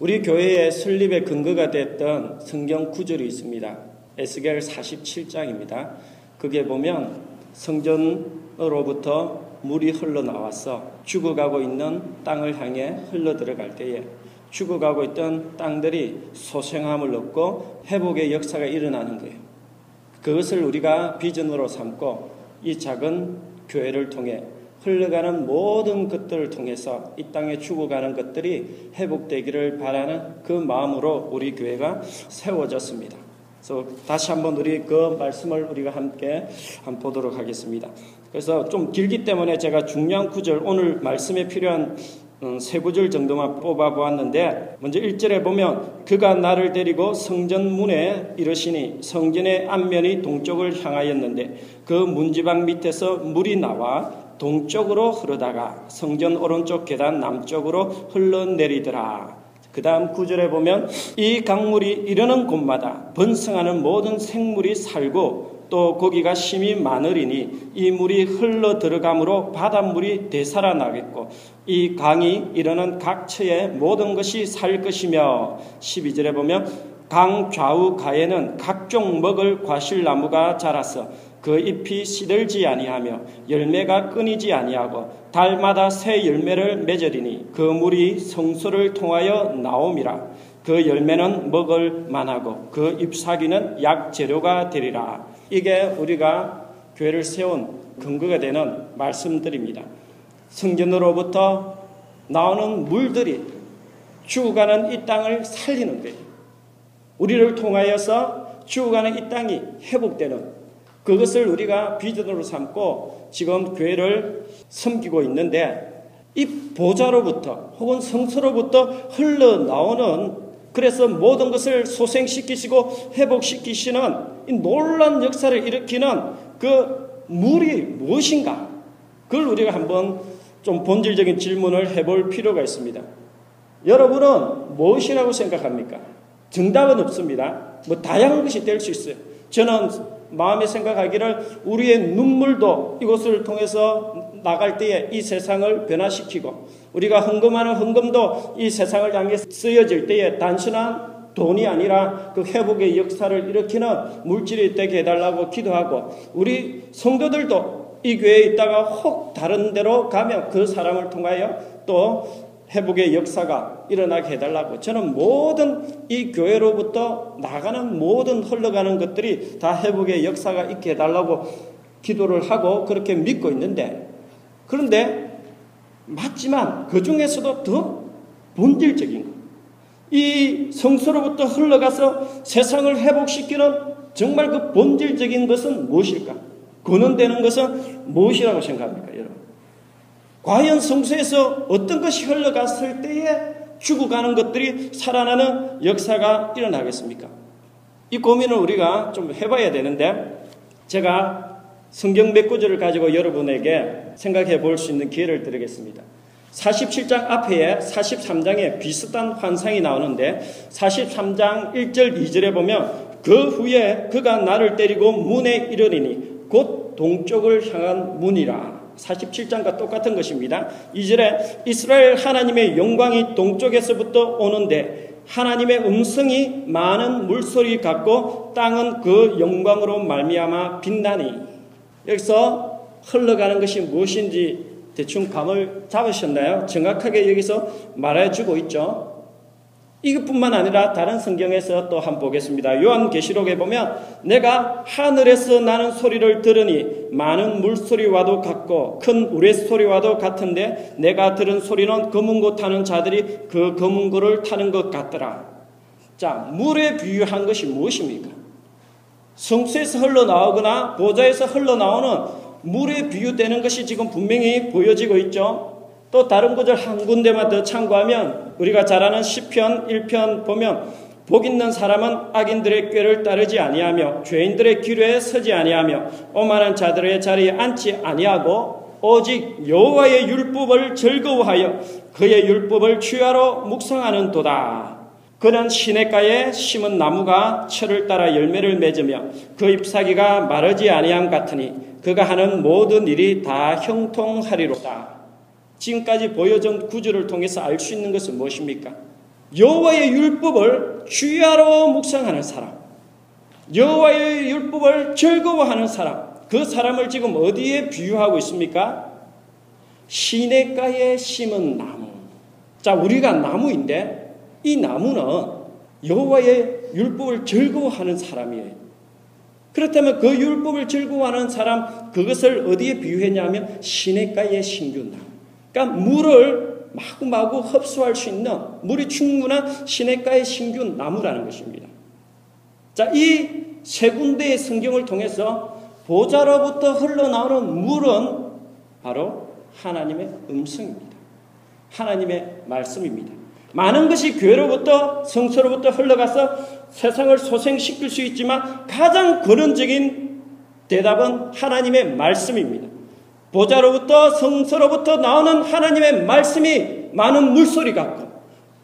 우리 교회의 설립의 근거가 됐던 성경 구절이 있습니다. 에스겔 47장입니다. 그게 보면 성전으로부터 물이 흘러나와서 죽어가고 있는 땅을 향해 흘러 들어갈 때에 죽어가고 있던 땅들이 소생함을 얻고 회복의 역사가 일어나는 거예요. 그것을 우리가 비전으로 삼고 이 작은 교회를 통해 흘러가는 모든 것들을 통해서 이 땅에 죽어가는 것들이 회복되기를 바라는 그 마음으로 우리 교회가 세워졌습니다. 그래서 다시 한번 우리 그 말씀을 우리가 함께 한번 보도록 하겠습니다. 그래서 좀 길기 때문에 제가 중요한 구절 오늘 말씀에 필요한 음, 세 구절 정도만 뽑아 보았는데 먼저 1절에 보면 그가 나를 데리고 성전 문에 이르시니 성전의 앞면이 동쪽을 향하였는데 그 문지방 밑에서 물이 나와 동쪽으로 흐르다가 성전 오른쪽 계단 남쪽으로 흘러내리더라. 그 다음 구절에 보면 이 강물이 이르는 곳마다 번성하는 모든 생물이 살고 또 고기가 심이 많으리니 이 물이 흘러 들어가므로 바닷물이 되살아나겠고 이 강이 이르는 각처에 모든 것이 살 것이며 12절에 보면 강 좌우 가에는 각종 먹을 과실나무가 자라서 그 잎이 시들지 아니하며 열매가 끊이지 아니하고 달마다 새 열매를 맺으리니 그 물이 성소를 통하여 나옴이라 그 열매는 먹을 만하고 그 잎사귀는 약 재료가 되리라 이게 우리가 교회를 세운 근거가 되는 말씀들입니다. 성전으로부터 나오는 물들이 죽어가는 이 땅을 살리는 거예요. 우리를 통하여서 죽어가는 이 땅이 회복되는 그것을 우리가 비전으로 삼고 지금 교회를 섬기고 있는데 이 보좌로부터 혹은 성서로부터 흘러나오는 그래서 모든 것을 소생시키시고 회복시키시는 이 놀란 역사를 일으키는 그 물이 무엇인가? 그걸 우리가 한번 좀 본질적인 질문을 해볼 필요가 있습니다. 여러분은 무엇이라고 생각합니까? 정답은 없습니다. 뭐 다양한 것이 될 수 있어요. 저는 마음에 생각하기를 우리의 눈물도 이것을 통해서 나갈 때에 이 세상을 변화시키고 우리가 헌금하는 헌금도 이 세상을 향해 쓰여질 때에 단순한 돈이 아니라 그 회복의 역사를 일으키는 물질이 되게 해달라고 기도하고 우리 성도들도 이 교회에 있다가 혹 다른 데로 가면 그 사람을 통하여 또 회복의 역사가 일어나게 해달라고 저는 모든 이 교회로부터 나가는 모든 흘러가는 것들이 다 회복의 역사가 있게 해달라고 기도를 하고 그렇게 믿고 있는데 그런데 맞지만 그 중에서도 더 본질적인 것. 이 성소로부터 흘러가서 세상을 회복시키는 정말 그 본질적인 것은 무엇일까? 근원되는 것은 무엇이라고 생각합니까, 여러분? 과연 성소에서 어떤 것이 흘러갔을 때에 죽어가는 것들이 살아나는 역사가 일어나겠습니까? 이 고민을 우리가 좀 해봐야 되는데 제가 성경 몇 구절을 가지고 여러분에게 생각해 볼 수 있는 기회를 드리겠습니다. 47장 앞에 43장에 비슷한 환상이 나오는데 43장 1절 2절에 보면 그 후에 그가 나를 때리고 문에 이르리니 곧 동쪽을 향한 문이라 47장과 똑같은 것입니다. 2절에 이스라엘 하나님의 영광이 동쪽에서부터 오는데 하나님의 음성이 많은 물소리 같고 땅은 그 영광으로 말미암아 빛나니 여기서 흘러가는 것이 무엇인지 대충 감을 잡으셨나요? 정확하게 여기서 말해주고 있죠. 이것뿐만 아니라 다른 성경에서 또한번 보겠습니다. 요한계시록에 보면 내가 하늘에서 나는 소리를 들으니 많은 물소리와도 같고 큰 우레소리와도 같은데 내가 들은 소리는 검은고 타는 자들이 그 검은고를 타는 것 같더라. 자, 물에 비유한 것이 무엇입니까? 성수에서 흘러나오거나 보좌에서 흘러나오는 물에 비유되는 것이 지금 분명히 보여지고 있죠. 또 다른 구절 한 군데만 더 참고하면 우리가 잘 아는 시편 1편 보면 복 있는 사람은 악인들의 꾀를 따르지 아니하며 죄인들의 길에 서지 아니하며 오만한 자들의 자리에 앉지 아니하고 오직 여호와의 율법을 즐거워하여 그의 율법을 취하러 묵상하는 도다. 그는 시냇가에 심은 나무가 철을 따라 열매를 맺으며 그 잎사귀가 마르지 아니함 같으니 그가 하는 모든 일이 다 형통하리로다. 지금까지 보여준 구절을 통해서 알 수 있는 것은 무엇입니까? 여호와의 율법을 주야로 묵상하는 사람, 여호와의 율법을 즐거워하는 사람, 그 사람을 지금 어디에 비유하고 있습니까? 시냇가에 심은 나무. 자, 우리가 나무인데 이 나무는 여호와의 율법을 즐거워하는 사람이에요. 그렇다면 그 율법을 즐거워하는 사람 그것을 어디에 비유했냐면 시냇가에 심은 나무. 그러니까 물을 마구마구 흡수할 수 있는 물이 충분한 시냇가에 심은 나무라는 것입니다. 자, 이 세 군데의 성경을 통해서 보좌로부터 흘러나오는 물은 바로 하나님의 음성입니다. 하나님의 말씀입니다. 많은 것이 교회로부터 성서로부터 흘러가서 세상을 소생시킬 수 있지만 가장 근원적인 대답은 하나님의 말씀입니다. 보좌로부터 성서로부터 나오는 하나님의 말씀이 많은 물소리 같고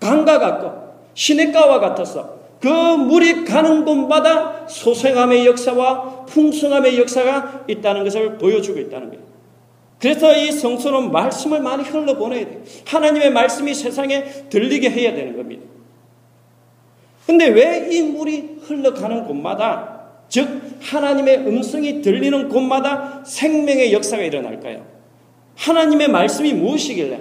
강과 같고 시냇가와 같아서 그 물이 가는 곳마다 소생함의 역사와 풍성함의 역사가 있다는 것을 보여주고 있다는 거예요. 그래서 이 성서는 말씀을 많이 흘러보내야 돼요. 하나님의 말씀이 세상에 들리게 해야 되는 겁니다. 근데 왜 이 물이 흘러가는 곳마다, 즉, 하나님의 음성이 들리는 곳마다 생명의 역사가 일어날까요? 하나님의 말씀이 무엇이길래?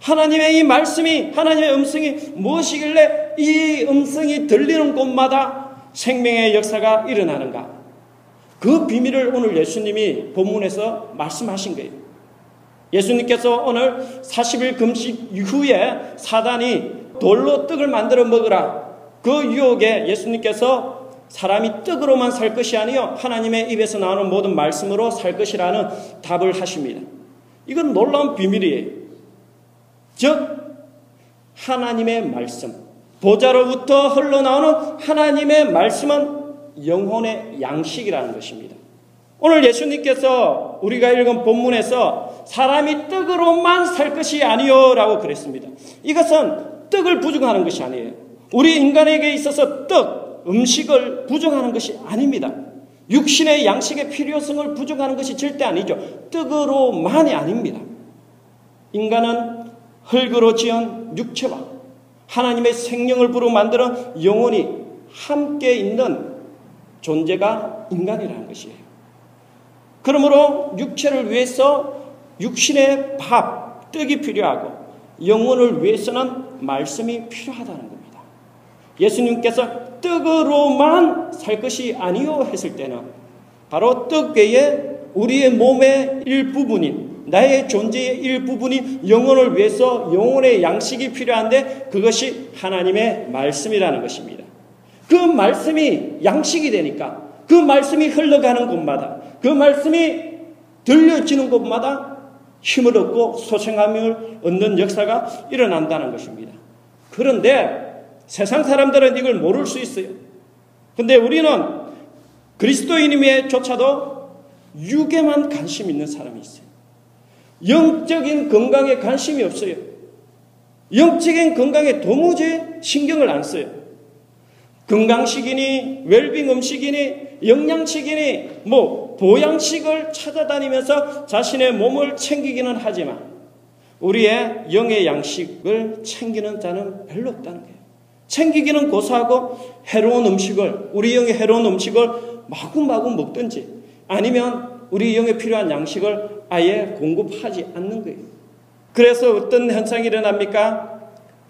하나님의 이 말씀이, 하나님의 음성이 무엇이길래 이 음성이 들리는 곳마다 생명의 역사가 일어나는가? 그 비밀을 오늘 예수님이 본문에서 말씀하신 거예요. 예수님께서 오늘 40일 금식 이후에 사단이 돌로 떡을 만들어 먹으라. 그 유혹에 예수님께서 사람이 떡으로만 살 것이 아니요 하나님의 입에서 나오는 모든 말씀으로 살 것이라는 답을 하십니다. 이건 놀라운 비밀이에요. 즉 하나님의 말씀, 보좌로부터 흘러나오는 하나님의 말씀은 영혼의 양식이라는 것입니다. 오늘 예수님께서 우리가 읽은 본문에서 사람이 떡으로만 살 것이 아니요라고 그랬습니다. 이것은 떡을 부정하는 것이 아니에요. 우리 인간에게 있어서 떡, 음식을 부정하는 것이 아닙니다. 육신의 양식의 필요성을 부정하는 것이 절대 아니죠. 떡으로만이 아닙니다. 인간은 흙으로 지은 육체와 하나님의 생명을 부르 만들어 영혼이 함께 있는 존재가 인간이라는 것이에요. 그러므로 육체를 위해서 육신의 밥, 떡이 필요하고 영혼을 위해서는 말씀이 필요하다는 겁니다. 예수님께서 떡으로만 살 것이 아니요 했을 때는 바로 떡 외에 우리의 몸의 일부분인 나의 존재의 일부분이 영혼을 위해서 영혼의 양식이 필요한데 그것이 하나님의 말씀이라는 것입니다. 그 말씀이 양식이 되니까 그 말씀이 흘러가는 곳마다 그 말씀이 들려지는 곳마다 힘을 얻고 소생함을 얻는 역사가 일어난다는 것입니다. 그런데 세상 사람들은 이걸 모를 수 있어요. 근데 우리는 그리스도인임에 조차도 육에만 관심 있는 사람이 있어요. 영적인 건강에 관심이 없어요. 영적인 건강에 도무지 신경을 안 써요. 건강식이니 웰빙 음식이니 영양식이니 뭐 보양식을 찾아다니면서 자신의 몸을 챙기기는 하지만 우리의 영의 양식을 챙기는 자는 별로 없다는 거예요. 챙기기는 고사하고 해로운 음식을 우리 영의 해로운 음식을 마구마구 먹든지 아니면 우리 영에 필요한 양식을 아예 공급하지 않는 거예요. 그래서 어떤 현상이 일어납니까?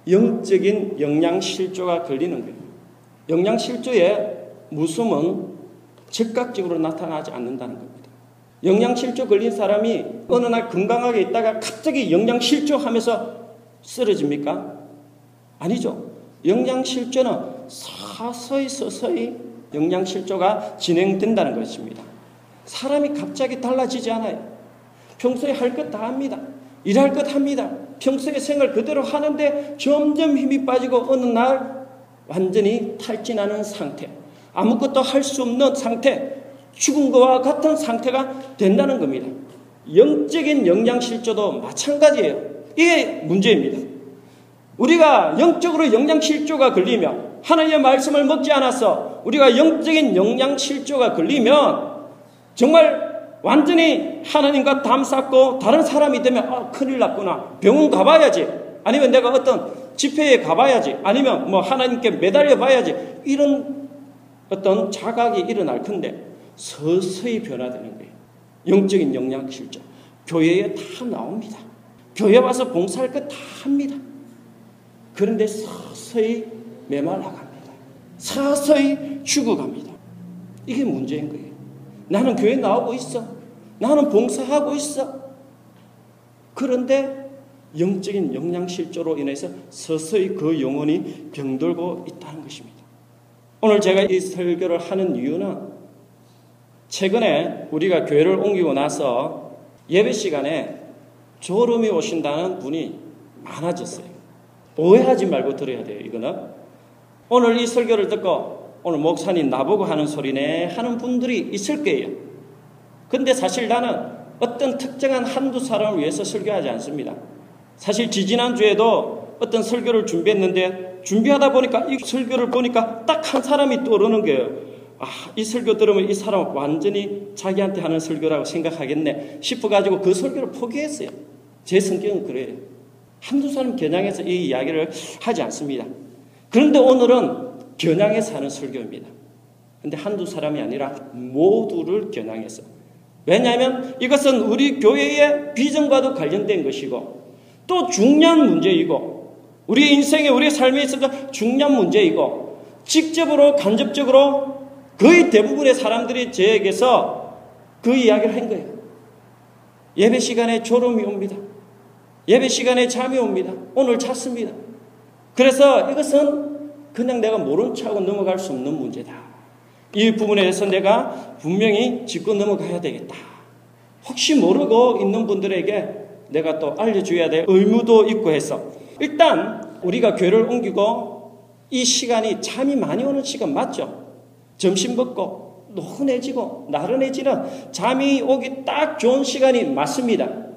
영적인 영양실조가 걸리는 거예요. 영양실조의 무숨은 즉각적으로 나타나지 않는다는 겁니다. 영양실조 걸린 사람이 어느 날 건강하게 있다가 갑자기 영양실조 하면서 쓰러집니까? 아니죠. 영양실조는 서서히 서서히 영양실조가 진행된다는 것입니다. 사람이 갑자기 달라지지 않아요. 평소에 할 것 다 합니다. 일할 것 합니다. 평소에 생활 그대로 하는데 점점 힘이 빠지고 어느 날 완전히 탈진하는 상태, 아무것도 할 수 없는 상태, 죽은 것과 같은 상태가 된다는 겁니다. 영적인 영양실조도 마찬가지예요. 이게 문제입니다. 우리가 영적으로 영양실조가 걸리면 하나님의 말씀을 먹지 않아서 우리가 영적인 영양실조가 걸리면 정말 완전히 하나님과 담 쌓고 다른 사람이 되면 아, 큰일 났구나. 병원 가봐야지. 아니면 내가 어떤 집회에 가봐야지 아니면 뭐 하나님께 매달려 봐야지 이런 어떤 자각이 일어날 건데 서서히 변화되는 거예요. 영적인 영양 실조. 교회에 다 나옵니다. 교회 와서 봉사할 것다 합니다. 그런데 서서히 메말라갑니다. 서서히 죽어갑니다. 이게 문제인 거예요. 나는 교회 나오고 있어. 나는 봉사하고 있어. 그런데 영적인 영양실조로 인해서 서서히 그 영혼이 병들고 있다는 것입니다. 오늘 제가 이 설교를 하는 이유는 최근에 우리가 교회를 옮기고 나서 예배 시간에 졸음이 오신다는 분이 많아졌어요. 오해하지 말고 들어야 돼요, 이거는. 오늘 이 설교를 듣고 오늘 목사님 나보고 하는 소리네 하는 분들이 있을 거예요. 근데 사실 나는 어떤 특정한 한두 사람을 위해서 설교하지 않습니다. 사실 지지난주에도 어떤 설교를 준비했는데 준비하다 보니까 이 설교를 보니까 딱 한 사람이 떠오르는 거예요. 아, 이 설교 들으면 이 사람 완전히 자기한테 하는 설교라고 생각하겠네 싶어가지고 그 설교를 포기했어요. 제 성격은 그래요. 한두 사람 겨냥해서 이 이야기를 하지 않습니다. 그런데 오늘은 겨냥해서 하는 설교입니다. 근데 한두 사람이 아니라 모두를 겨냥해서. 왜냐하면 이것은 우리 교회의 비전과도 관련된 것이고 또 중요한 문제이고 우리 인생에 우리 삶에 있어서 중요한 문제이고 직접으로 간접적으로 거의 대부분의 사람들이 저에게서 그 이야기를 한 거예요. 예배 시간에 졸음이 옵니다. 예배 시간에 잠이 옵니다. 오늘 잤습니다. 그래서 이것은 그냥 내가 모른 척하고 넘어갈 수 없는 문제다. 이 부분에 대해서 내가 분명히 짚고 넘어가야 되겠다. 혹시 모르고 있는 분들에게 내가 또 알려줘야 될 의무도 있고 해서 일단 우리가 교회를 옮기고 이 시간이 잠이 많이 오는 시간 맞죠? 점심 먹고 노곤해지고 나른해지는 잠이 오기 딱 좋은 시간이 맞습니다.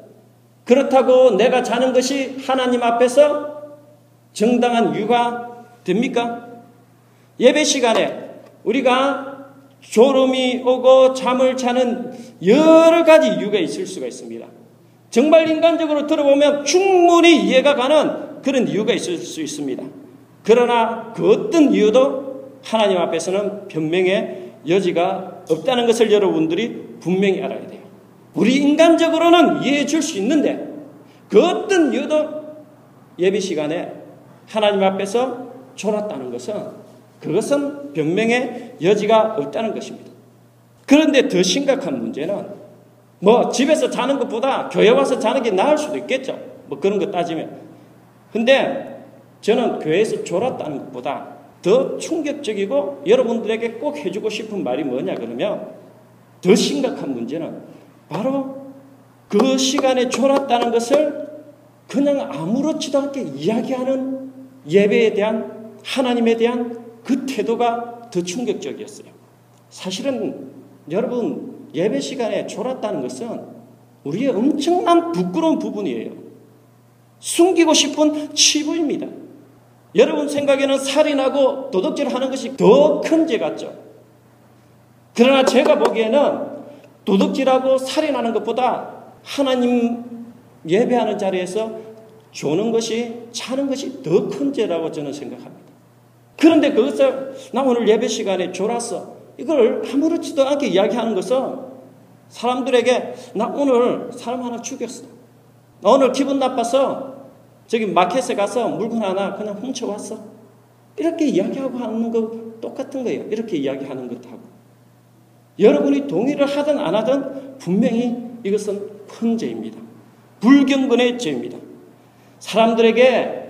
그렇다고 내가 자는 것이 하나님 앞에서 정당한 이유가 됩니까? 예배 시간에 우리가 졸음이 오고 잠을 자는 여러 가지 이유가 있을 수가 있습니다. 정말 인간적으로 들어보면 충분히 이해가 가는 그런 이유가 있을 수 있습니다. 그러나 그 어떤 이유도 하나님 앞에서는 변명의 여지가 없다는 것을 여러분들이 분명히 알아야 돼요. 우리 인간적으로는 이해해 줄 수 있는데 그 어떤 이유도 예배 시간에 하나님 앞에서 졸았다는 것은 그것은 변명의 여지가 없다는 것입니다. 그런데 더 심각한 문제는 뭐 집에서 자는 것보다 교회 와서 자는 게 나을 수도 있겠죠. 뭐 그런 거 따지면. 근데 저는 교회에서 졸았다는 것보다 더 충격적이고 여러분들에게 꼭 해주고 싶은 말이 뭐냐 그러면 더 심각한 문제는 바로 그 시간에 졸았다는 것을 그냥 아무렇지도 않게 이야기하는 예배에 대한 하나님에 대한 그 태도가 더 충격적이었어요. 사실은 여러분 예배 시간에 졸았다는 것은 우리의 엄청난 부끄러운 부분이에요. 숨기고 싶은 치부입니다. 여러분 생각에는 살인하고 도덕질 하는 것이 더 큰 죄 같죠. 그러나 제가 보기에는 도덕질하고 살인하는 것보다 하나님 예배하는 자리에서 조는 것이 차는 것이 더 큰 죄라고 저는 생각합니다. 그런데 그것을 나 오늘 예배 시간에 졸았어. 이걸 아무렇지도 않게 이야기하는 것은 사람들에게 나 오늘 사람 하나 죽였어. 나 오늘 기분 나빠서 저기 마켓에 가서 물건 하나 그냥 훔쳐왔어. 이렇게 이야기하고 하는 거 똑같은 거예요. 이렇게 이야기하는 것하고. 여러분이 동의를 하든 안 하든 분명히 이것은 큰 죄입니다. 불경건의 죄입니다. 사람들에게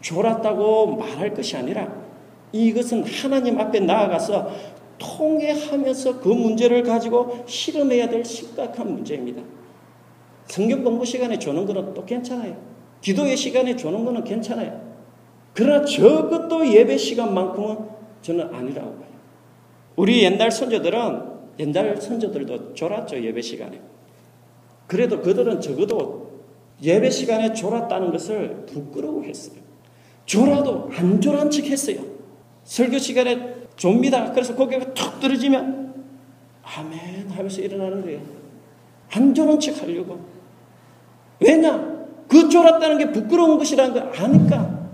졸았다고 말할 것이 아니라 이것은 하나님 앞에 나아가서 통해하면서 그 문제를 가지고 실험해야 될 심각한 문제입니다. 성경 공부 시간에 조는 거는 또 괜찮아요. 기도의 시간에 조는 거는 괜찮아요. 그러나 저것도 예배 시간만큼은 저는 아니라고 봐요. 우리 옛날 선조들은 옛날 선조들도 졸았죠 예배 시간에. 그래도 그들은 적어도 예배 시간에 졸았다는 것을 부끄러워했어요. 졸아도 안 졸한 척 했어요. 설교 시간에 좁니다. 그래서 고개가 툭 떨어지면 아멘 하면서 일어나는 거예요. 안 졸은 척 하려고. 왜냐? 그 졸았다는 게 부끄러운 것이라는 걸 아니까.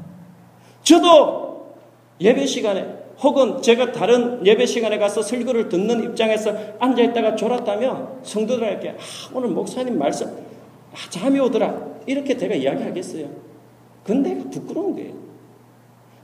저도 예배 시간에 혹은 제가 다른 예배 시간에 가서 설교를 듣는 입장에서 앉아있다가 졸았다면 성도들에게 아, 오늘 목사님 말씀 아, 잠이 오더라 이렇게 제가 이야기하겠어요. 근데 부끄러운 거예요.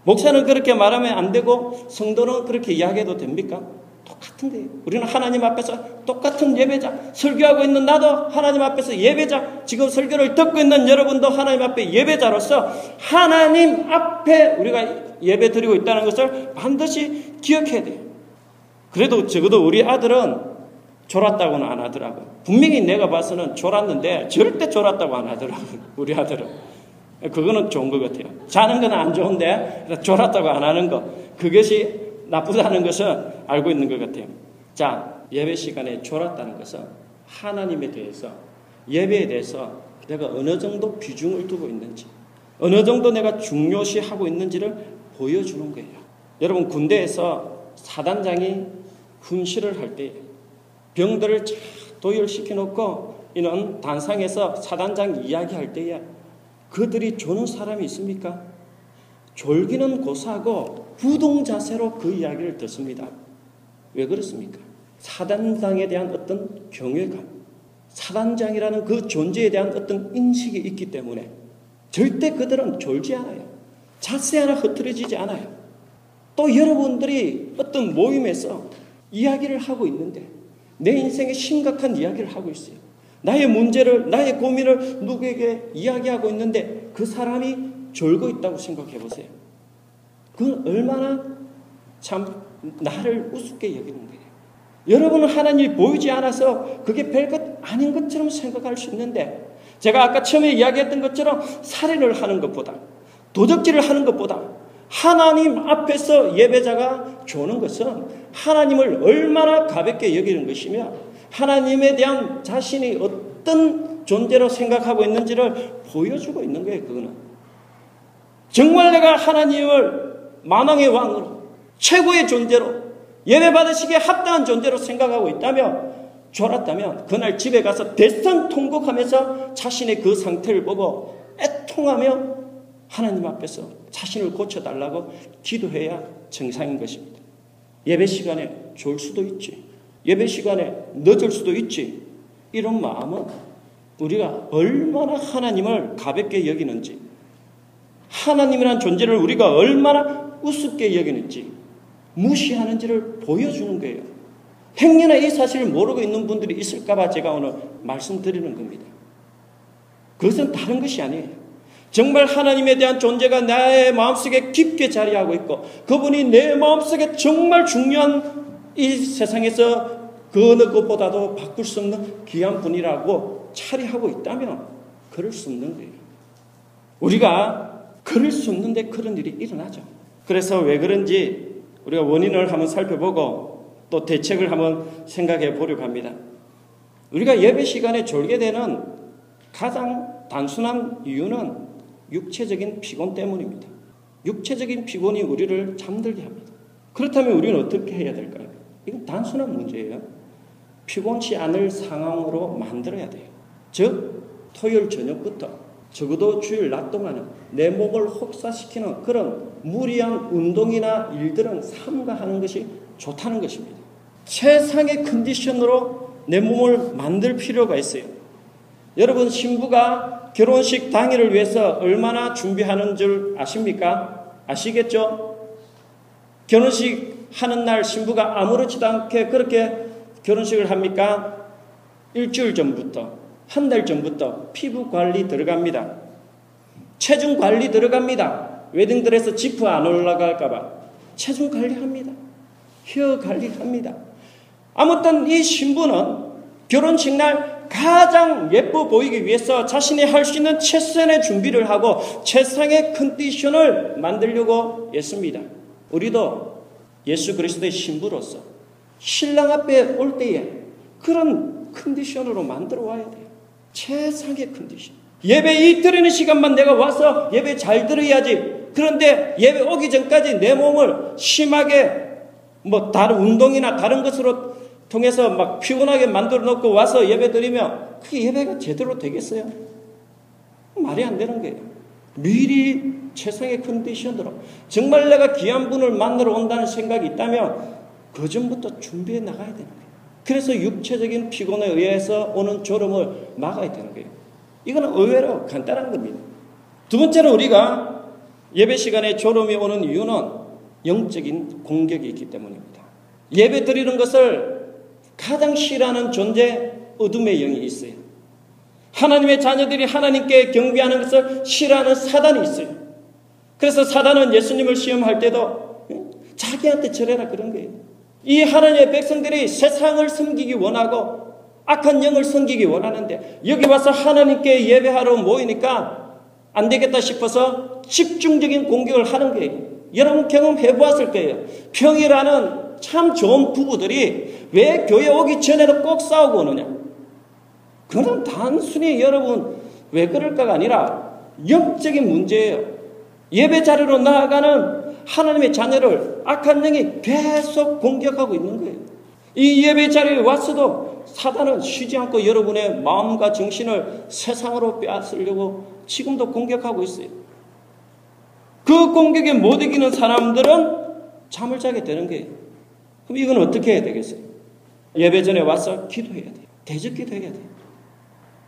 목사는 그렇게 말하면 안 되고 성도는 그렇게 이야기해도 됩니까? 똑같은데 우리는 하나님 앞에서 똑같은 예배자 설교하고 있는 나도 하나님 앞에서 예배자 지금 설교를 듣고 있는 여러분도 하나님 앞에 예배자로서 하나님 앞에 우리가 예배 드리고 있다는 것을 반드시 기억해야 돼요. 그래도 적어도 우리 아들은 졸았다고는 안 하더라고요. 분명히 내가 봐서는 졸았는데 절대 졸았다고 안 하더라고요. 우리 아들은. 그거는 좋은 것 같아요. 자는 건 안 좋은데 졸았다고 안 하는 것. 그것이 나쁘다는 것은 알고 있는 것 같아요. 자, 예배 시간에 졸았다는 것은 하나님에 대해서 예배에 대해서 내가 어느 정도 비중을 두고 있는지 어느 정도 내가 중요시하고 있는지를 보여주는 거예요. 여러분 군대에서 사단장이 훈시를 할 때 병들을 도열시켜 놓고 이는 단상에서 사단장 이야기할 때에 그들이 조는 사람이 있습니까? 졸기는 고사하고 부동 자세로 그 이야기를 듣습니다. 왜 그렇습니까? 사단장에 대한 어떤 경외감, 사단장이라는 그 존재에 대한 어떤 인식이 있기 때문에 절대 그들은 졸지 않아요. 자세 하나 흐트러지지 않아요. 또 여러분들이 어떤 모임에서 이야기를 하고 있는데 내 인생에 심각한 이야기를 하고 있어요. 나의 문제를, 나의 고민을 누구에게 이야기하고 있는데 그 사람이 졸고 있다고 생각해 보세요. 그건 얼마나 참 나를 우습게 여기는 거예요. 여러분은 하나님이 보이지 않아서 그게 별것 아닌 것처럼 생각할 수 있는데 제가 아까 처음에 이야기했던 것처럼 살인을 하는 것보다 도적질을 하는 것보다 하나님 앞에서 예배자가 조는 것은 하나님을 얼마나 가볍게 여기는 것이며 하나님에 대한 자신이 어떤 존재로 생각하고 있는지를 보여주고 있는 거예요, 그거는. 정말 내가 하나님을 만왕의 왕으로 최고의 존재로 예배 받으시기에 합당한 존재로 생각하고 있다면 졸았다면 그날 집에 가서 대성통곡하면서 자신의 그 상태를 보고 애통하며 하나님 앞에서 자신을 고쳐달라고 기도해야 정상인 것입니다. 예배 시간에 졸 수도 있지. 예배 시간에 늦을 수도 있지. 이런 마음은 우리가 얼마나 하나님을 가볍게 여기는지, 하나님이란 존재를 우리가 얼마나 우습게 여기는지, 무시하는지를 보여주는 거예요. 행여나 이 사실을 모르고 있는 분들이 있을까봐 제가 오늘 말씀드리는 겁니다. 그것은 다른 것이 아니에요. 정말 하나님에 대한 존재가 나의 마음속에 깊게 자리하고 있고 그분이 내 마음속에 정말 중요한 이 세상에서 그 어느 것보다도 바꿀 수 없는 귀한 분이라고 차리하고 있다면 그럴 수 없는 거예요. 우리가 그럴 수 없는데 그런 일이 일어나죠. 그래서 왜 그런지 우리가 원인을 한번 살펴보고 또 대책을 한번 생각해 보려고 합니다. 우리가 예배 시간에 졸게 되는 가장 단순한 이유는 육체적인 피곤 때문입니다. 육체적인 피곤이 우리를 잠들게 합니다. 그렇다면 우리는 어떻게 해야 될까요? 이건 단순한 문제예요. 피곤치 않을 상황으로 만들어야 돼요. 즉, 토요일 저녁부터 적어도 주일 낮 동안은 내 목을 혹사시키는 그런 무리한 운동이나 일들은 삼가하는 것이 좋다는 것입니다. 최상의 컨디션으로 내 몸을 만들 필요가 있어요. 여러분, 신부가 결혼식 당일을 위해서 얼마나 준비하는 줄 아십니까? 아시겠죠? 결혼식 하는 날 신부가 아무렇지도 않게 그렇게 결혼식을 합니까? 일주일 전부터, 한 달 전부터 피부 관리 들어갑니다. 체중 관리 들어갑니다. 웨딩드레스 지프 안 올라갈까봐. 체중 관리합니다. 혀 관리합니다. 아무튼 이 신부는 결혼식 날 가장 예뻐 보이기 위해서 자신이 할 수 있는 최선의 준비를 하고 최상의 컨디션을 만들려고 했습니다. 우리도 예수 그리스도의 신부로서 신랑 앞에 올 때에 그런 컨디션으로 만들어 와야 돼요. 최상의 컨디션. 예배 이 드리는 시간만 내가 와서 예배 잘 들어야지. 그런데 예배 오기 전까지 내 몸을 심하게 뭐 다른 운동이나 다른 것으로 통해서 막 피곤하게 만들어 놓고 와서 예배 드리면 그게 예배가 제대로 되겠어요? 말이 안 되는 거예요. 미리 최상의 컨디션으로 정말 내가 귀한 분을 만나러 온다는 생각이 있다면 그 전부터 준비해 나가야 되는 거예요. 그래서 육체적인 피곤에 의해서 오는 졸음을 막아야 되는 거예요. 이거는 의외로 간단한 겁니다. 두 번째로 우리가 예배 시간에 졸음이 오는 이유는 영적인 공격이 있기 때문입니다. 예배 드리는 것을 가장 싫어하는 존재 어둠의 영이 있어요. 하나님의 자녀들이 하나님께 경배하는 것을 싫어하는 사단이 있어요. 그래서 사단은 예수님을 시험할 때도 자기한테 절해라 그런 거예요. 이 하나님의 백성들이 세상을 섬기기 원하고 악한 영을 섬기기 원하는데 여기 와서 하나님께 예배하러 모이니까 안 되겠다 싶어서 집중적인 공격을 하는 거예요. 여러분 경험해 보았을 거예요. 평이라는 참 좋은 부부들이 왜 교회 오기 전에는 꼭 싸우고 오느냐? 그건 단순히 여러분 왜 그럴까가 아니라 영적인 문제예요. 예배 자리로 나아가는 하나님의 자녀를 악한 영이 계속 공격하고 있는 거예요. 이 예배 자리에 왔어도 사단은 쉬지 않고 여러분의 마음과 정신을 세상으로 빼앗으려고 지금도 공격하고 있어요. 그 공격에 못 이기는 사람들은 잠을 자게 되는 거예요. 그럼 이건 어떻게 해야 되겠어요? 예배 전에 와서 기도해야 돼요. 대적 기도해야 돼요.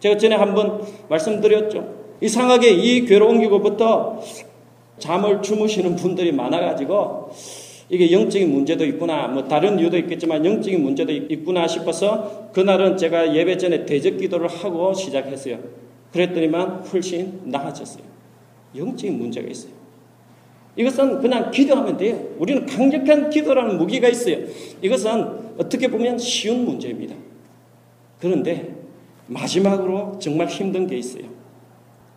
제가 전에 한번 말씀드렸죠. 이상하게 이 교회로 옮기고부터 잠을 주무시는 분들이 많아가지고 이게 영적인 문제도 있구나, 뭐 다른 이유도 있겠지만 영적인 문제도 있구나 싶어서 그날은 제가 예배 전에 대적 기도를 하고 시작했어요. 그랬더니만 훨씬 나아졌어요. 영적인 문제가 있어요. 이것은 그냥 기도하면 돼요. 우리는 강력한 기도라는 무기가 있어요. 이것은 어떻게 보면 쉬운 문제입니다. 그런데 마지막으로 정말 힘든 게 있어요.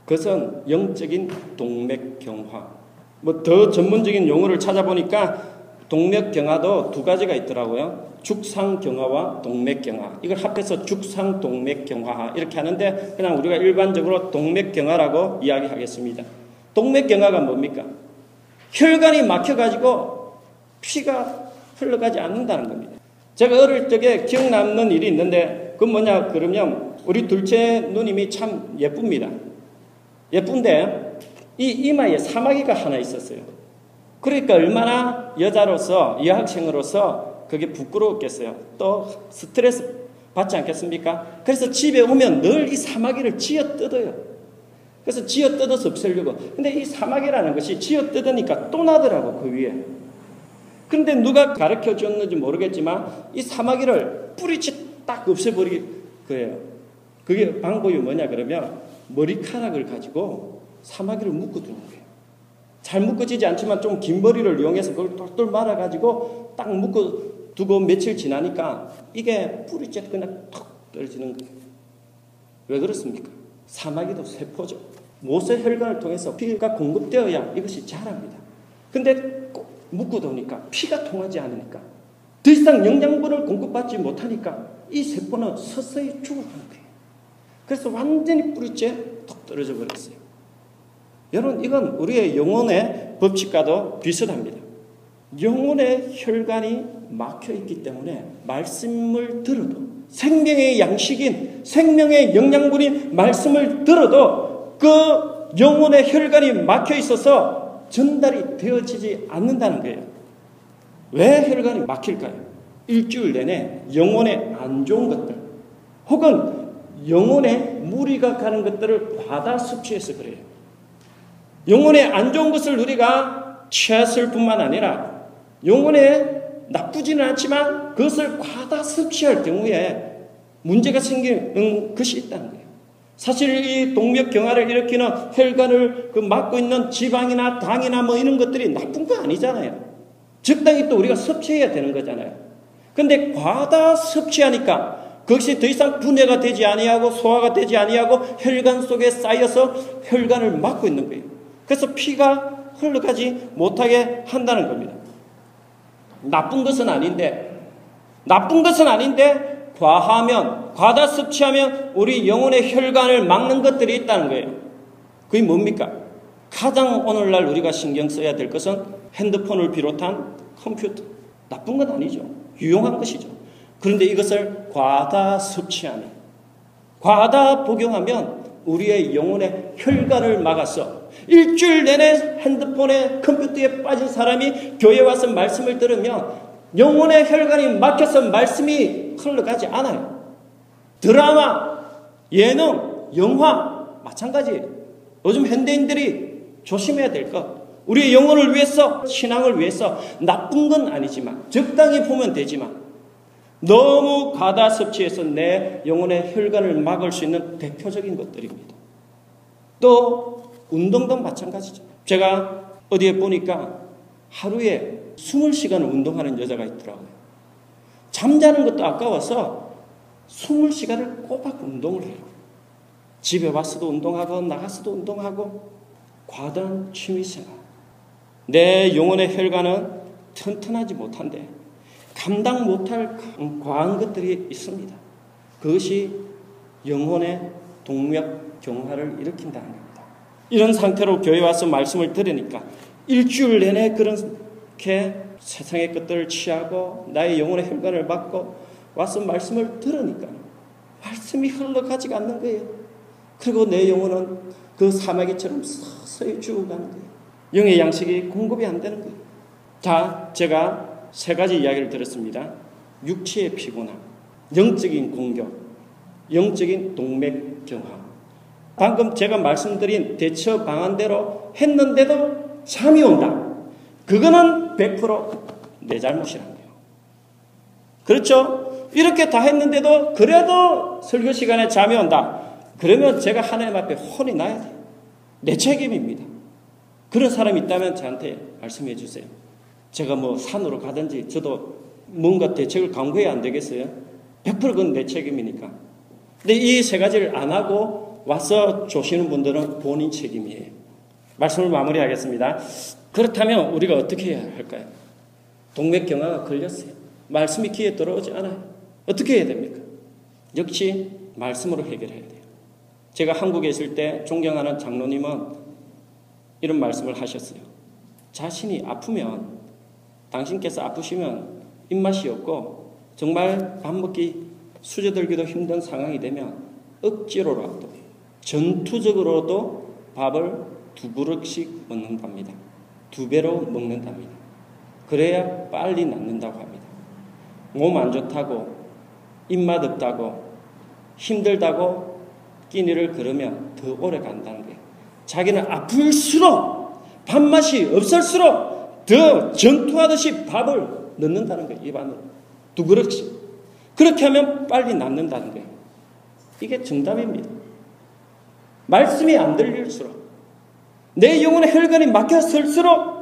그것은 영적인 동맥경화. 뭐 더 전문적인 용어를 찾아보니까 동맥경화도 두 가지가 있더라고요. 죽상경화와 동맥경화. 이걸 합해서 죽상동맥경화 이렇게 하는데 그냥 우리가 일반적으로 동맥경화라고 이야기하겠습니다. 동맥경화가 뭡니까? 혈관이 막혀가지고 피가 흘러가지 않는다는 겁니다. 제가 어릴 적에 기억 남는 일이 있는데 그건 뭐냐 그러면 우리 둘째 누님이 참 예쁩니다. 예쁜데 이 이마에 사마귀가 하나 있었어요. 그러니까 얼마나 여자로서 여학생으로서 그게 부끄러웠겠어요. 또 스트레스 받지 않겠습니까? 그래서 집에 오면 늘 이 사마귀를 쥐어 뜯어요. 그래서 쥐어 뜯어서 없애려고. 근데 이 사마귀라는 것이 쥐어 뜯으니까 또 나더라고, 그 위에. 그런데 누가 가르쳐 줬는지 모르겠지만 이 사마귀를 뿌리치 딱 없애버릴 거예요. 그게 방법이 뭐냐 그러면 머리카락을 가지고 사마귀를 묶어 두는 거예요. 잘 묶어지지 않지만 좀 긴 머리를 이용해서 그걸 똘똘 말아가지고 딱 묶어 두고 며칠 지나니까 이게 뿌리째 그냥 턱 떨어지는 거예요. 왜 그렇습니까? 사마귀도 세포죠. 모세 혈관을 통해서 피가 공급되어야 이것이 자랍니다. 근데 꼭 묶어두니까 피가 통하지 않으니까 더 이상 영양분을 공급받지 못하니까 이 세포는 서서히 죽어가는 거예요. 그래서 완전히 뿌리째 톡 떨어져 버렸어요. 여러분, 이건 우리의 영혼의 법칙과도 비슷합니다. 영혼의 혈관이 막혀 있기 때문에 말씀을 들어도 생명의 양식인 생명의 영양분인 말씀을 들어도 그 영혼의 혈관이 막혀 있어서 전달이 되어지지 않는다는 거예요. 왜 혈관이 막힐까요? 일주일 내내 영혼에 안 좋은 것들 혹은 영혼에 무리가 가는 것들을 과다 섭취해서 그래요. 영혼에 안 좋은 것을 우리가 취했을 뿐만 아니라 영혼에 나쁘지는 않지만 그것을 과다 섭취할 경우에 문제가 생기는 것이 있다는 거예요. 사실 이 동맥 경화를 일으키는 혈관을 그 막고 있는 지방이나 당이나 뭐 이런 것들이 나쁜 거 아니잖아요. 적당히 또 우리가 섭취해야 되는 거잖아요. 근데 과다 섭취하니까 그것이 더 이상 분해가 되지 아니하고 소화가 되지 아니하고 혈관 속에 쌓여서 혈관을 막고 있는 거예요. 그래서 피가 흘러가지 못하게 한다는 겁니다. 나쁜 것은 아닌데, 나쁜 것은 아닌데, 과하면, 과다 섭취하면 우리 영혼의 혈관을 막는 것들이 있다는 거예요. 그게 뭡니까? 가장 오늘날 우리가 신경 써야 될 것은 핸드폰을 비롯한 컴퓨터. 나쁜 건 아니죠. 유용한 것이죠. 그런데 이것을 과다 섭취하면, 과다 복용하면 우리의 영혼의 혈관을 막아서 일주일 내내 핸드폰에 컴퓨터에 빠진 사람이 교회 와서 말씀을 들으면 영혼의 혈관이 막혀서 말씀이 흘러가지 않아요. 드라마, 예능, 영화 마찬가지. 요즘 현대인들이 조심해야 될 것. 우리의 영혼을 위해서 신앙을 위해서 나쁜 건 아니지만 적당히 보면 되지만 너무 과다 섭취해서 내 영혼의 혈관을 막을 수 있는 대표적인 것들입니다. 또 운동도 마찬가지죠. 제가 어디에 보니까 하루에 20시간을 운동하는 여자가 있더라고요. 잠자는 것도 아까워서 20시간을 꼬박 운동을 해요. 집에 와서도 운동하고 나가서도 운동하고 과다한 취미생활. 내 영혼의 혈관은 튼튼하지 못한데 감당 못할 과한 것들이 있습니다. 그것이 영혼의 동맥 경화를 일으킨다는 겁니다. 이런 상태로 교회 와서 말씀을 들으니까 일주일 내내 그렇게 세상의 것들을 취하고 나의 영혼의 혈관을 받고 와서 말씀을 들으니까 말씀이 흘러가지가 않는 거예요. 그리고 내 영혼은 그 사마귀처럼 서서히 죽어가는 거예요. 영의 양식이 공급이 안 되는 거예요. 자, 제가 세 가지 이야기를 들었습니다. 육체의 피곤함, 영적인 공격, 영적인 동맥 경화. 방금 제가 말씀드린 대처 방안대로 했는데도 잠이 온다. 그거는 100%내 잘못이란 거예요. 그렇죠? 이렇게 다 했는데도 그래도 설교 시간에 잠이 온다. 그러면 제가 하나님 앞에 혼이 나야 돼요. 내 책임입니다. 그런 사람이 있다면 저한테 말씀해 주세요. 제가 뭐 산으로 가든지 저도 뭔가 대책을 강구해야 안 되겠어요? 100% 그건 내 책임이니까. 근데 이 세 가지를 안 하고 와서 조시는 분들은 본인 책임이에요. 말씀을 마무리하겠습니다. 그렇다면 우리가 어떻게 해야 할까요? 동맥 경화가 걸렸어요. 말씀이 귀에 들어오지 않아요. 어떻게 해야 됩니까? 역시 말씀으로 해결해야 돼요. 제가 한국에 있을 때 존경하는 장로님은 이런 말씀을 하셨어요. 자신이 아프면 당신께서 아프시면 입맛이 없고 정말 밥 먹기 수저들기도 힘든 상황이 되면 억지로라도 전투적으로도 밥을 두 그릇씩 먹는답니다. 두 배로 먹는답니다. 그래야 빨리 낫는다고 합니다. 몸 안 좋다고 입맛 없다고 힘들다고 끼니를 걸으면 더 오래 간다는 거예요. 자기는 아플수록 밥맛이 없을수록 더 전투하듯이 밥을 넣는다는 거예요. 입 안으로. 두 그릇씩. 그렇게 하면 빨리 낫는다는 거예요. 이게 정답입니다. 말씀이 안 들릴수록 내 영혼의 혈관이 막혔을수록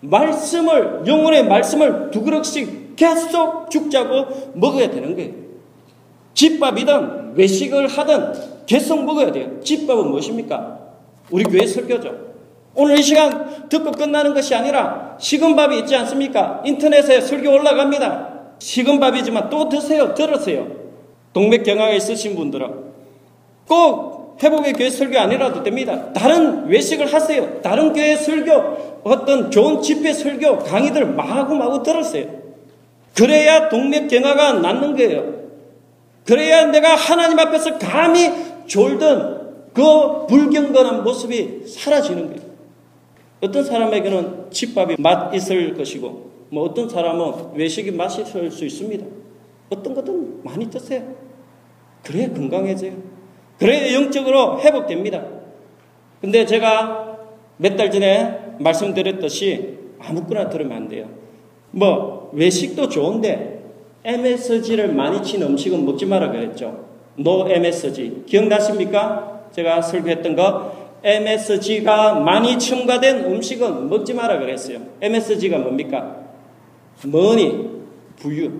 말씀을 영혼의 말씀을 두 그릇씩 계속 죽자고 먹어야 되는 거예요. 집밥이든 외식을 하든 계속 먹어야 돼요. 집밥은 무엇입니까? 우리 교회 설교죠. 오늘 이 시간 듣고 끝나는 것이 아니라 식은 밥이 있지 않습니까? 인터넷에 설교 올라갑니다. 식은 밥이지만 또 드세요. 들으세요. 동맥경화가 있으신 분들은 꼭 회복의 교회 설교 아니라도 됩니다. 다른 외식을 하세요. 다른 교회 설교, 어떤 좋은 집회 설교, 강의들 마구마구 들으세요. 그래야 동맥경화가 낫는 거예요. 그래야 내가 하나님 앞에서 감히 졸든 그 불경건한 모습이 사라지는 거예요. 어떤 사람에게는 집밥이 맛 있을 것이고, 뭐 어떤 사람은 외식이 맛 있을 수 있습니다. 어떤 것은 많이 드세요. 그래야 건강해져요. 그래야 영적으로 회복됩니다. 근데 제가 몇 달 전에 말씀드렸듯이 아무거나 들으면 안 돼요. 뭐 외식도 좋은데 MSG를 많이 친 음식은 먹지 마라 그랬죠. 노 MSG. 기억나십니까? 제가 설교했던 거 MSG가 많이 첨가된 음식은 먹지 마라 그랬어요. MSG가 뭡니까? 머니, 부유.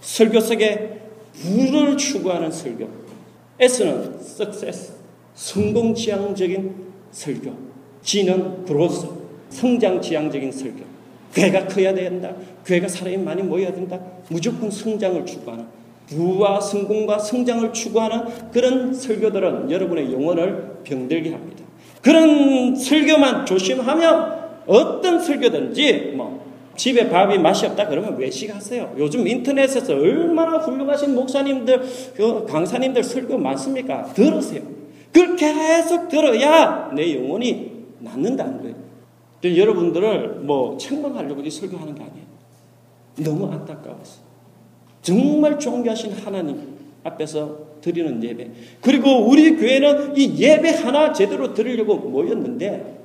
설교 속에 부를 추구하는 설교. S는 success, 성공 지향적인 설교. G는 growth, 성장 지향적인 설교. 교회가 커야 된다. 교회가 사람이 많이 모여야 된다. 무조건 성장을 추구하는 부와 성공과 성장을 추구하는 그런 설교들은 여러분의 영혼을 병들게 합니다. 그런 설교만 조심하면 어떤 설교든지 뭐 집에 밥이 맛이 없다 그러면 외식하세요. 요즘 인터넷에서 얼마나 훌륭하신 목사님들, 그 강사님들 설교 많습니까? 들으세요. 그걸 계속 들어야 내 영혼이 낳는다는 거예요. 여러분들을 뭐 책망하려고 이 설교하는 게 아니에요. 너무 안타까워서. 정말 존귀하신 하나님 앞에서 드리는 예배. 그리고 우리 교회는 이 예배 하나 제대로 드리려고 모였는데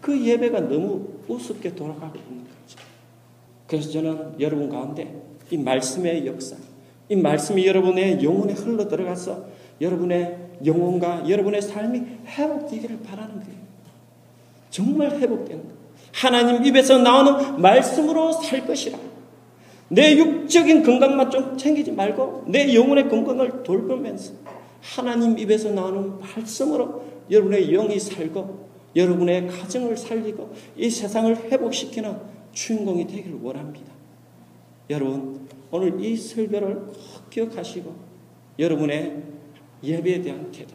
그 예배가 너무 우습게 돌아가고 있는 거죠. 그래서 저는 여러분 가운데 이 말씀의 역사, 이 말씀이 여러분의 영혼에 흘러 들어가서 여러분의 영혼과 여러분의 삶이 회복되기를 바라는 거예요. 정말 회복되는 거예요. 하나님 입에서 나오는 말씀으로 살 것이라. 내 육적인 건강만 좀 챙기지 말고 내 영혼의 건강을 돌보면서 하나님 입에서 나오는 말씀으로 여러분의 영이 살고 여러분의 가정을 살리고 이 세상을 회복시키는 주인공이 되기를 원합니다. 여러분 오늘 이 설교를 꼭 기억하시고 여러분의 예배에 대한 태도,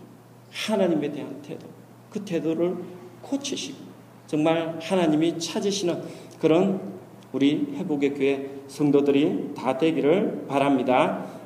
하나님에 대한 태도, 그 태도를 고치시고 정말 하나님이 찾으시는 그런 우리 회복의 교회 성도들이 다 되기를 바랍니다.